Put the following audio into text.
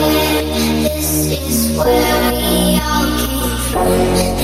This is where we all came from.